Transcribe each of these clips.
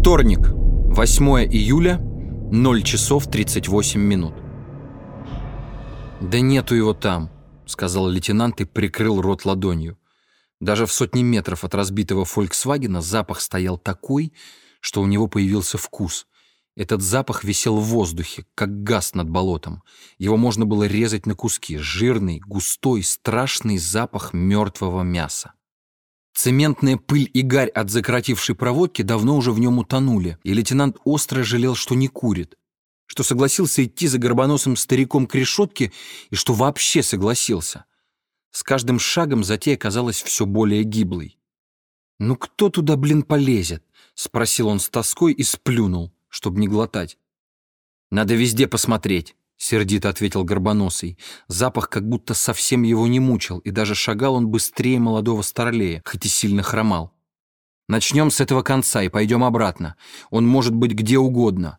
Вторник, 8 июля, 0 часов 38 минут. «Да нету его там», — сказал лейтенант и прикрыл рот ладонью. Даже в сотни метров от разбитого «Фольксвагена» запах стоял такой, что у него появился вкус. Этот запах висел в воздухе, как газ над болотом. Его можно было резать на куски. Жирный, густой, страшный запах мертвого мяса. Цементная пыль и гарь от закоротившей проводки давно уже в нем утонули, и лейтенант остро жалел, что не курит, что согласился идти за горбоносым стариком к решетке и что вообще согласился. С каждым шагом затея казалась все более гиблой. «Ну кто туда, блин, полезет?» — спросил он с тоской и сплюнул, чтобы не глотать. «Надо везде посмотреть», — сердито ответил Горбоносый. Запах как будто совсем его не мучил, и даже шагал он быстрее молодого старлея, хоть и сильно хромал. «Начнем с этого конца и пойдем обратно. Он может быть где угодно.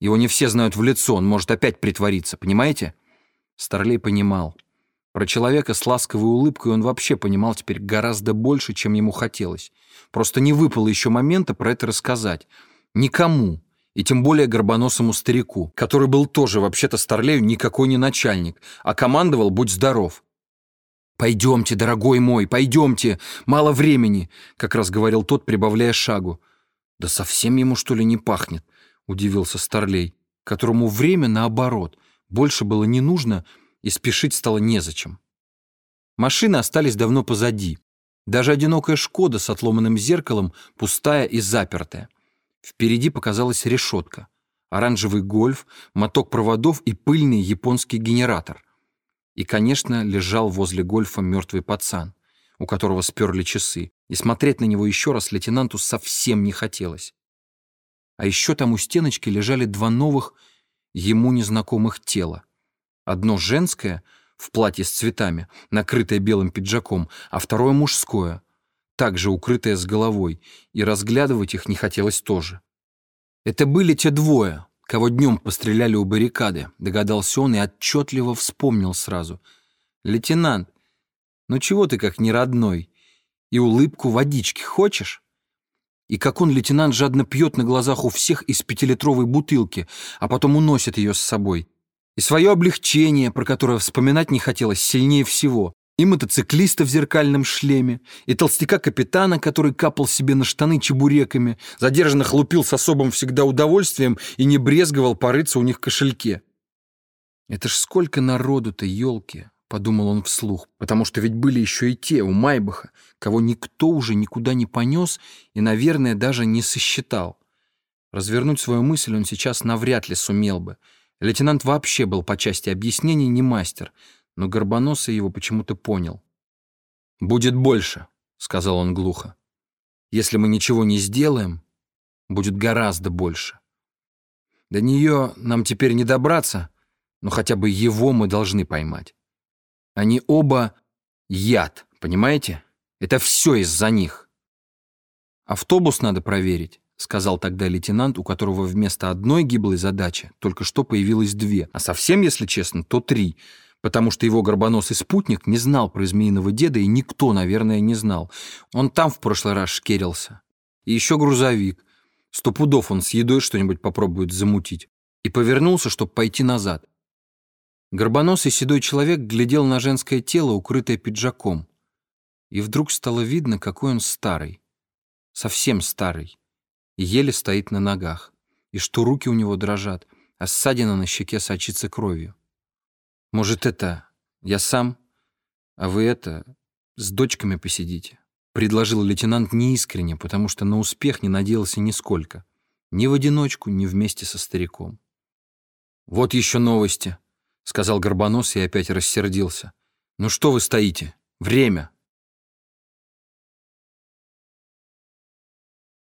Его не все знают в лицо, он может опять притвориться, понимаете?» Старлей понимал. Про человека с ласковой улыбкой он вообще понимал теперь гораздо больше, чем ему хотелось. Просто не выпало еще момента про это рассказать. Никому, и тем более горбоносому старику, который был тоже вообще-то Старлею никакой не начальник, а командовал «Будь здоров». «Пойдемте, дорогой мой, пойдемте, мало времени», как раз говорил тот, прибавляя шагу. «Да совсем ему, что ли, не пахнет?» — удивился Старлей, которому время, наоборот, больше было не нужно, и спешить стало незачем. Машины остались давно позади. Даже одинокая «Шкода» с отломанным зеркалом, пустая и запертая. Впереди показалась решетка. Оранжевый гольф, моток проводов и пыльный японский генератор. И, конечно, лежал возле гольфа мертвый пацан, у которого сперли часы, и смотреть на него еще раз лейтенанту совсем не хотелось. А еще там у стеночки лежали два новых, ему незнакомых тела. Одно женское, в платье с цветами, накрытое белым пиджаком, а второе мужское, также укрытое с головой, и разглядывать их не хотелось тоже. Это были те двое, кого днем постреляли у баррикады, догадался он и отчетливо вспомнил сразу. «Лейтенант, ну чего ты как не родной? И улыбку водички хочешь?» И как он, лейтенант, жадно пьет на глазах у всех из пятилитровой бутылки, а потом уносит ее с собой и свое облегчение, про которое вспоминать не хотелось сильнее всего, и мотоциклиста в зеркальном шлеме, и толстяка-капитана, который капал себе на штаны чебуреками, задержанных лупил с особым всегда удовольствием и не брезговал порыться у них в кошельке. «Это ж сколько народу-то, елки!» — подумал он вслух, потому что ведь были еще и те, у Майбаха, кого никто уже никуда не понес и, наверное, даже не сосчитал. Развернуть свою мысль он сейчас навряд ли сумел бы — Лейтенант вообще был по части объяснений не мастер, но Горбоносый его почему-то понял. «Будет больше», — сказал он глухо. «Если мы ничего не сделаем, будет гораздо больше. До нее нам теперь не добраться, но хотя бы его мы должны поймать. Они оба яд, понимаете? Это все из-за них. Автобус надо проверить сказал тогда лейтенант, у которого вместо одной гиблой задачи только что появилось две, а совсем, если честно, то три, потому что его горбоносый спутник не знал про змеиного деда, и никто, наверное, не знал. Он там в прошлый раз шкерился. И еще грузовик. Сто пудов он с едой что-нибудь попробует замутить. И повернулся, чтобы пойти назад. Горбоносый седой человек глядел на женское тело, укрытое пиджаком. И вдруг стало видно, какой он старый. Совсем старый еле стоит на ногах, и что руки у него дрожат, а ссадина на щеке сочится кровью. Может, это я сам, а вы это с дочками посидите? Предложил лейтенант неискренне, потому что на успех не надеялся нисколько. Ни в одиночку, ни вместе со стариком. «Вот еще новости», — сказал Горбонос и опять рассердился. «Ну что вы стоите? Время!»